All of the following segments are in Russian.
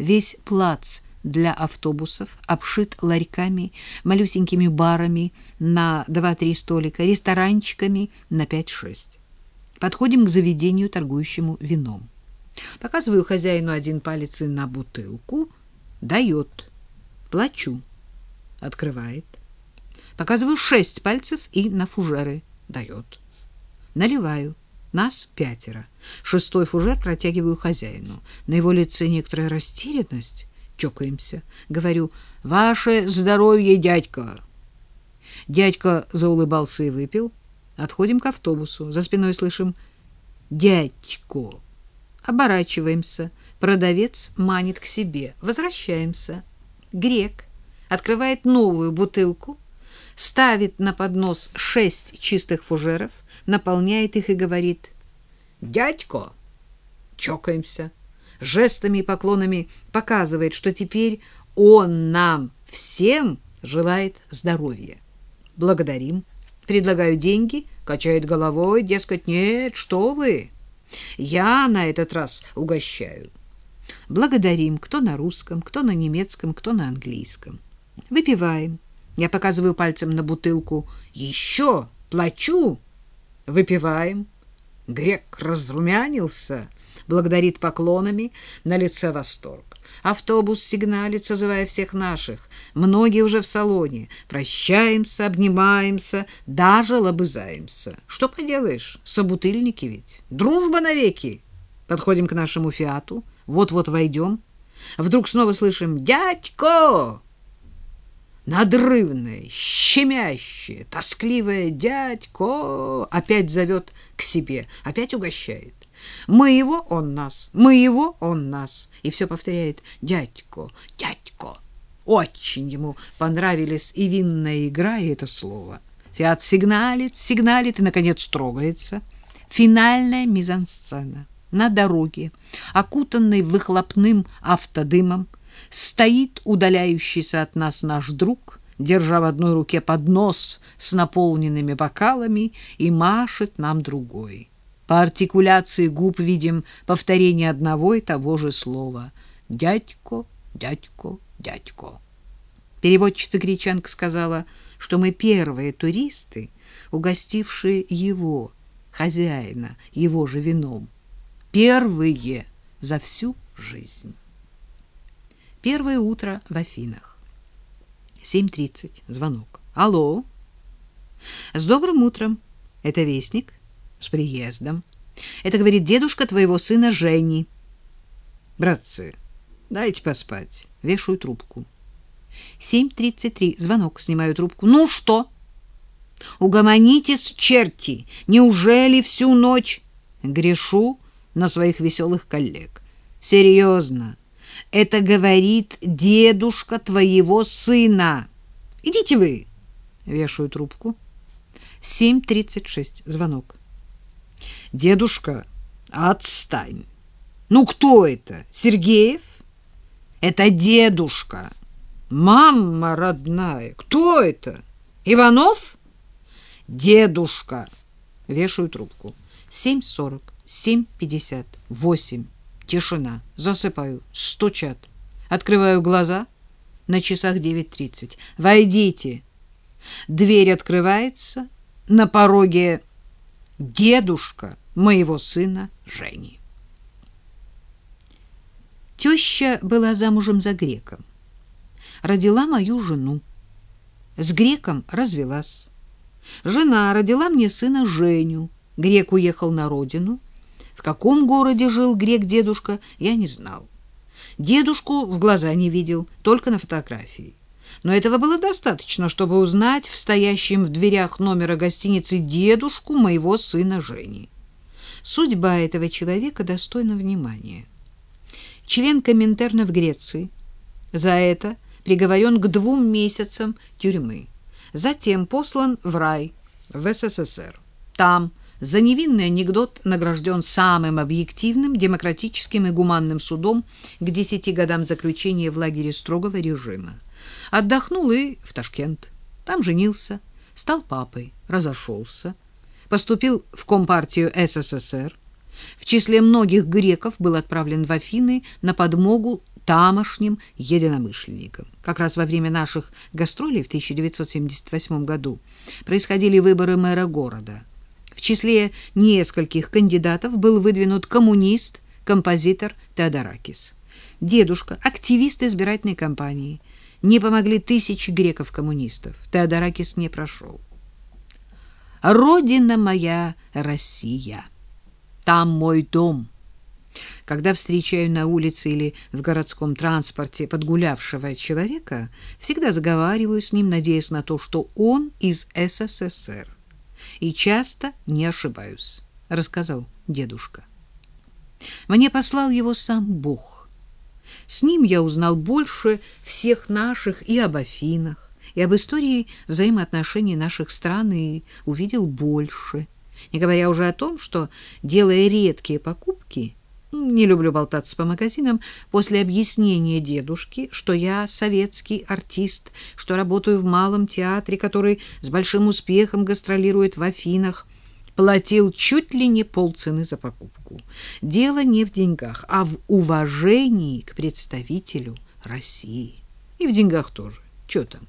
Весь плац для автобусов обшит ларьками, малюсенькими барами на 2-3 столика, ресторанчиками на 5-6. Подходим к заведению, торгующему вином. Показываю хозяину один палец и на бутылку. Дает. Плачу. Открывает. Показываю шесть пальцев и на фужеры. Дает. Наливаю. Нас пятеро. Шестой фужер протягиваю хозяину. На его лице некоторая растерянность. Чокаемся. Говорю, ваше здоровье, дядька. Дядька заулыбался и выпил. Отходим к автобусу. За спиной слышим «Дядько». Оборачиваемся. Продавец манит к себе. Возвращаемся. Грек открывает новую бутылку, ставит на поднос шесть чистых фужеров, наполняет их и говорит «Дядько!» Чокаемся. Жестами и поклонами показывает, что теперь он нам всем желает здоровья. Благодарим. Предлагаю деньги, качает головой, дескать, нет, что вы. Я на этот раз угощаю. Благодарим, кто на русском, кто на немецком, кто на английском. Выпиваем. Я показываю пальцем на бутылку. Еще плачу. Выпиваем. Грек разрумянился, благодарит поклонами, на лице восторг. Автобус сигналит, созывая всех наших. Многие уже в салоне. Прощаемся, обнимаемся, даже лобызаемся. Что поделаешь, собутыльники ведь. Дружба навеки. Подходим к нашему «Фиату». Вот-вот войдем. Вдруг снова слышим «Дядько!» Надрывное, щемящее, тоскливое «Дядько!» опять зовет к себе, опять угощает. Мы его, он нас, мы его, он нас. И все повторяет «дядько, дядько». Очень ему понравились и винная игра, и это слово. Фиат сигналит, сигналит и, наконец, трогается. Финальная мизансцена. На дороге, окутанной выхлопным автодымом, стоит удаляющийся от нас наш друг, держа в одной руке поднос с наполненными бокалами и машет нам другой. По артикуляции губ видим повторение одного и того же слова. «Дядько, дядько, дядько». Переводчица-гречанка сказала, что мы первые туристы, угостившие его, хозяина, его же вином. Первые за всю жизнь. Первое утро в Афинах. 7.30. Звонок. Алло. С добрым утром. Это Вестник с приездом. Это говорит дедушка твоего сына Жени. Братцы, дайте поспать. Вешаю трубку. 7.33. Звонок. Снимаю трубку. Ну что? Угомонитесь, черти. Неужели всю ночь грешу на своих веселых коллег? Серьезно. Это говорит дедушка твоего сына. Идите вы. Вешаю трубку. 7.36. Звонок. Дедушка, отстань. Ну кто это? Сергеев? Это дедушка. Мама родная. Кто это? Иванов? Дедушка. Вешаю трубку. 7.40, 7.50, 8. Тишина. Засыпаю. Стучат. Открываю глаза. На часах 9.30. Войдите. Дверь открывается. На пороге дедушка моего сына Жени. Теща была замужем за греком. Родила мою жену. С греком развелась. Жена родила мне сына Женю. Грек уехал на родину. В каком городе жил грек-дедушка, я не знал. Дедушку в глаза не видел, только на фотографии но этого было достаточно, чтобы узнать в стоящем в дверях номера гостиницы дедушку моего сына Жени. Судьба этого человека достойна внимания. Член Коминтерна в Греции за это приговорен к двум месяцам тюрьмы. Затем послан в рай в СССР. Там за невинный анекдот награжден самым объективным, демократическим и гуманным судом к десяти годам заключения в лагере строгого режима. Отдохнул и в Ташкент. Там женился, стал папой, разошелся, поступил в Компартию СССР. В числе многих греков был отправлен в Афины на подмогу тамошним единомышленникам. Как раз во время наших гастролей в 1978 году происходили выборы мэра города. В числе нескольких кандидатов был выдвинут коммунист, композитор Теодоракис. Дедушка, активист избирательной кампании. Не помогли тысячи греков-коммунистов. Теодоракис не прошел. Родина моя Россия. Там мой дом. Когда встречаю на улице или в городском транспорте подгулявшего человека, всегда заговариваю с ним, надеясь на то, что он из СССР. И часто не ошибаюсь, рассказал дедушка. Мне послал его сам Бог. С ним я узнал больше всех наших и об Афинах, и об истории взаимоотношений наших стран, и увидел больше. Не говоря уже о том, что, делая редкие покупки, не люблю болтаться по магазинам, после объяснения дедушки, что я советский артист, что работаю в малом театре, который с большим успехом гастролирует в Афинах, платил чуть ли не полцены за покупку. Дело не в деньгах, а в уважении к представителю России. И в деньгах тоже. Что там?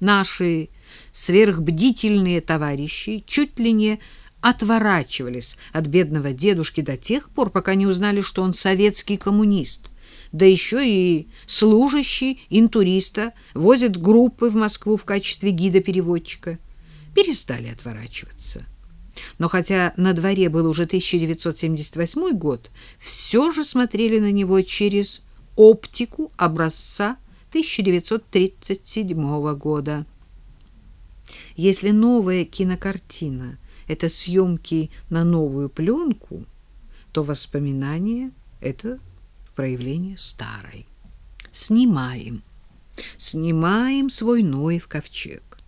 Наши сверхбдительные товарищи чуть ли не отворачивались от бедного дедушки до тех пор, пока не узнали, что он советский коммунист, да еще и служащий интуриста, возит группы в Москву в качестве гида-переводчика. Перестали отворачиваться. Но хотя на дворе был уже 1978 год, все же смотрели на него через оптику образца 1937 года. Если новая кинокартина — это съемки на новую пленку, то воспоминания — это проявление старой. Снимаем. Снимаем свой Ноев ковчег.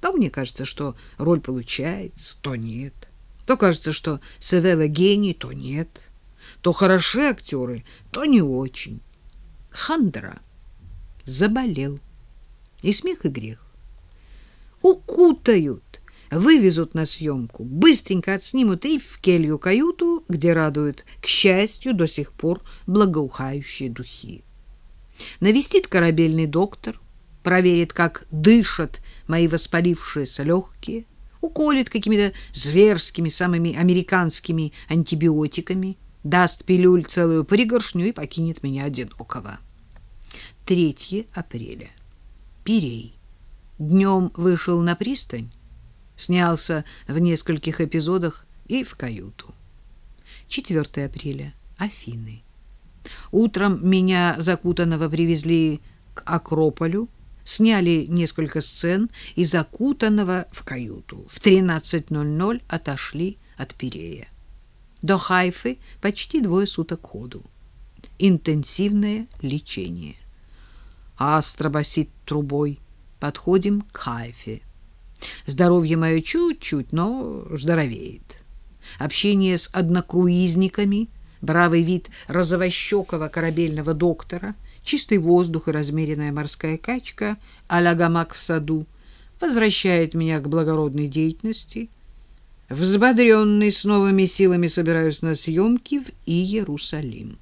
То мне кажется, что роль получается, то нет. То кажется, что Севела гений, то нет. То хороши актеры, то не очень. Хандра заболел. И смех, и грех. Укутают, вывезут на съемку, быстренько отснимут и в келью-каюту, где радуют, к счастью, до сих пор благоухающие духи. Навестит корабельный доктор, проверит, как дышат мои воспалившиеся легкие, уколет какими-то зверскими, самыми американскими антибиотиками, даст пилюль целую пригоршню и покинет меня одинокого. 3 апреля. Пирей. Днем вышел на пристань, снялся в нескольких эпизодах и в каюту. 4 апреля. Афины. Утром меня закутанного привезли к Акрополю, сняли несколько сцен и закутанного в каюту. В 13.00 отошли от Пирея. До Хайфы почти двое суток ходу. Интенсивное лечение. Астра басит трубой. Подходим к Хайфе. Здоровье мое чуть-чуть, но здоровеет. Общение с однокруизниками, бравый вид розовощекого корабельного доктора, чистый воздух и размеренная морская качка а-ля гамак в саду возвращает меня к благородной деятельности. Взбодренный с новыми силами собираюсь на съемки в Иерусалим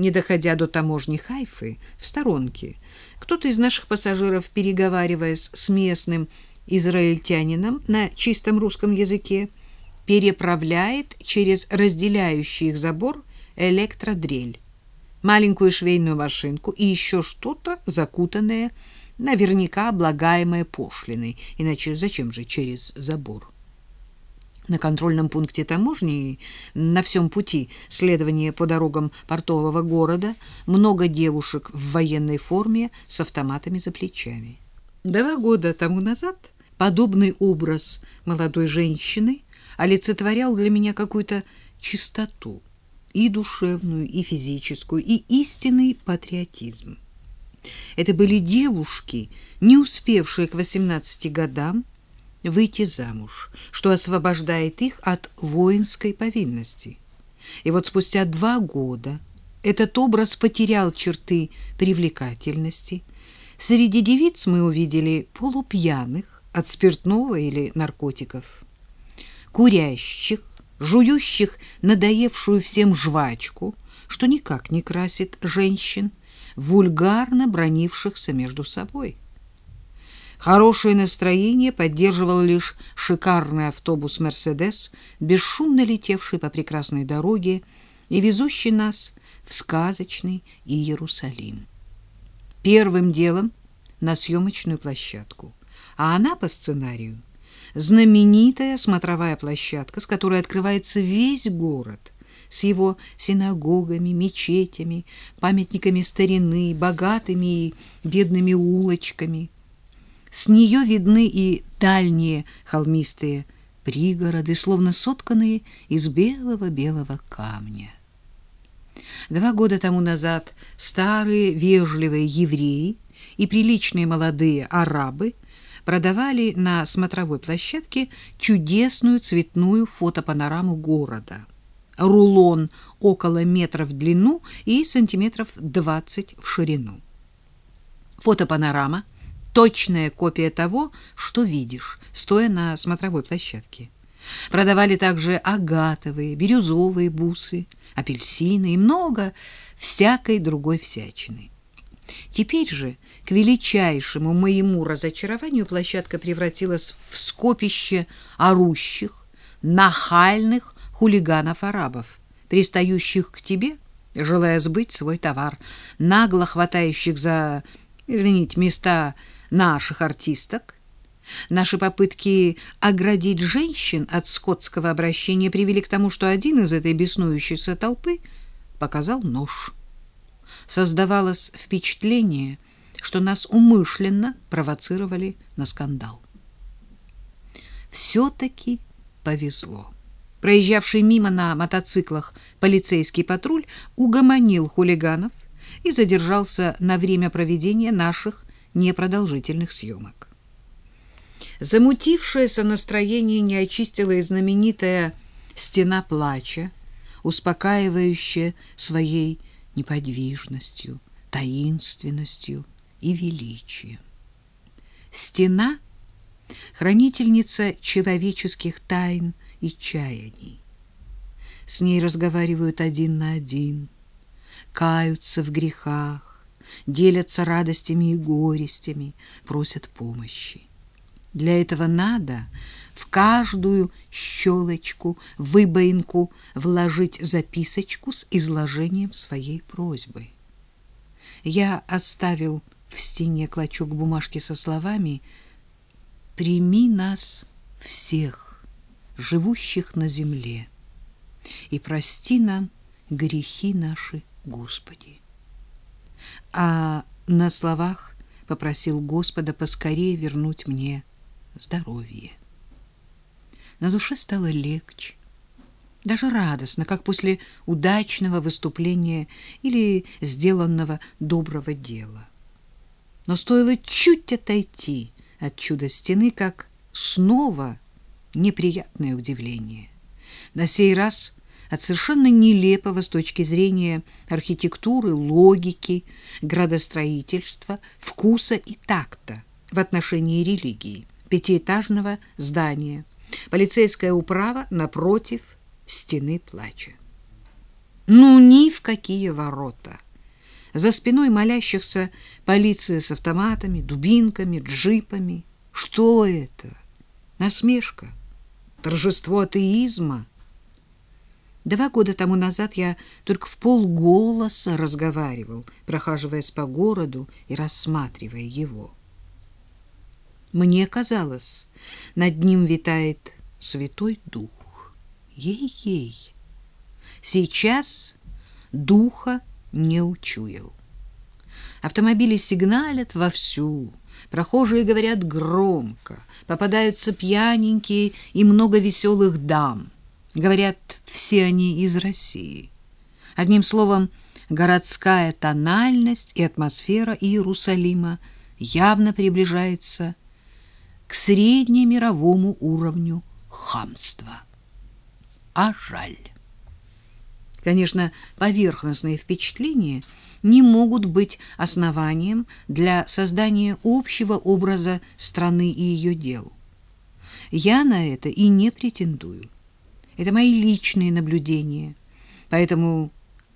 не доходя до таможни Хайфы, в сторонке. Кто-то из наших пассажиров, переговариваясь с местным израильтянином на чистом русском языке, переправляет через разделяющий их забор электродрель, маленькую швейную машинку и еще что-то закутанное, наверняка облагаемое пошлиной. Иначе зачем же через забор? на контрольном пункте таможни на всем пути следования по дорогам портового города много девушек в военной форме с автоматами за плечами. Два года тому назад подобный образ молодой женщины олицетворял для меня какую-то чистоту, и душевную, и физическую, и истинный патриотизм. Это были девушки, не успевшие к 18 годам выйти замуж, что освобождает их от воинской повинности. И вот спустя два года этот образ потерял черты привлекательности. Среди девиц мы увидели полупьяных от спиртного или наркотиков, курящих, жующих надоевшую всем жвачку, что никак не красит женщин, вульгарно бронившихся между собой. Хорошее настроение поддерживал лишь шикарный автобус «Мерседес», бесшумно летевший по прекрасной дороге и везущий нас в сказочный Иерусалим. Первым делом на съемочную площадку, а она по сценарию знаменитая смотровая площадка, с которой открывается весь город – с его синагогами, мечетями, памятниками старины, богатыми и бедными улочками – с нее видны и дальние холмистые пригороды, словно сотканные из белого-белого камня. Два года тому назад старые вежливые евреи и приличные молодые арабы продавали на смотровой площадке чудесную цветную фотопанораму города. Рулон около метра в длину и сантиметров 20 в ширину. Фотопанорама – точная копия того, что видишь, стоя на смотровой площадке. Продавали также агатовые, бирюзовые бусы, апельсины и много всякой другой всячины. Теперь же, к величайшему моему разочарованию, площадка превратилась в скопище орущих, нахальных хулиганов-арабов, пристающих к тебе, желая сбыть свой товар, нагло хватающих за, извините, места наших артисток. Наши попытки оградить женщин от скотского обращения привели к тому, что один из этой беснующейся толпы показал нож. Создавалось впечатление, что нас умышленно провоцировали на скандал. Все-таки повезло. Проезжавший мимо на мотоциклах полицейский патруль угомонил хулиганов и задержался на время проведения наших непродолжительных съемок. Замутившееся настроение не очистила и знаменитая «Стена плача», успокаивающая своей неподвижностью, таинственностью и величием. Стена — хранительница человеческих тайн и чаяний. С ней разговаривают один на один, каются в грехах, делятся радостями и горестями, просят помощи. Для этого надо в каждую щелочку, выбоинку вложить записочку с изложением своей просьбы. Я оставил в стене клочок бумажки со словами «Прими нас всех, живущих на земле, и прости нам грехи наши, Господи» а на словах попросил Господа поскорее вернуть мне здоровье. На душе стало легче, даже радостно, как после удачного выступления или сделанного доброго дела. Но стоило чуть отойти от чуда стены, как снова неприятное удивление. На сей раз от совершенно нелепого с точки зрения архитектуры, логики, градостроительства, вкуса и такта в отношении религии, пятиэтажного здания, полицейская управа напротив стены плача. Ну, ни в какие ворота! За спиной молящихся полиция с автоматами, дубинками, джипами. Что это? Насмешка? Торжество атеизма? Два года тому назад я только в полголоса разговаривал, прохаживаясь по городу и рассматривая его. Мне казалось, над ним витает Святой Дух. Ей-ей! Сейчас духа не учуял. Автомобили сигналят вовсю, прохожие говорят громко, попадаются пьяненькие и много веселых дам — Говорят, все они из России. Одним словом, городская тональность и атмосфера Иерусалима явно приближается к среднемировому уровню хамства. А жаль. Конечно, поверхностные впечатления не могут быть основанием для создания общего образа страны и ее дел. Я на это и не претендую. Это мои личные наблюдения. Поэтому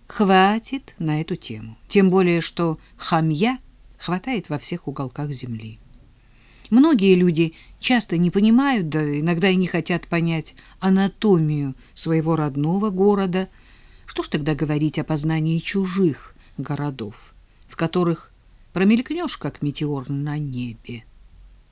хватит на эту тему. Тем более, что хамья хватает во всех уголках земли. Многие люди часто не понимают, да иногда и не хотят понять анатомию своего родного города. Что ж тогда говорить о познании чужих городов, в которых промелькнешь, как метеор на небе?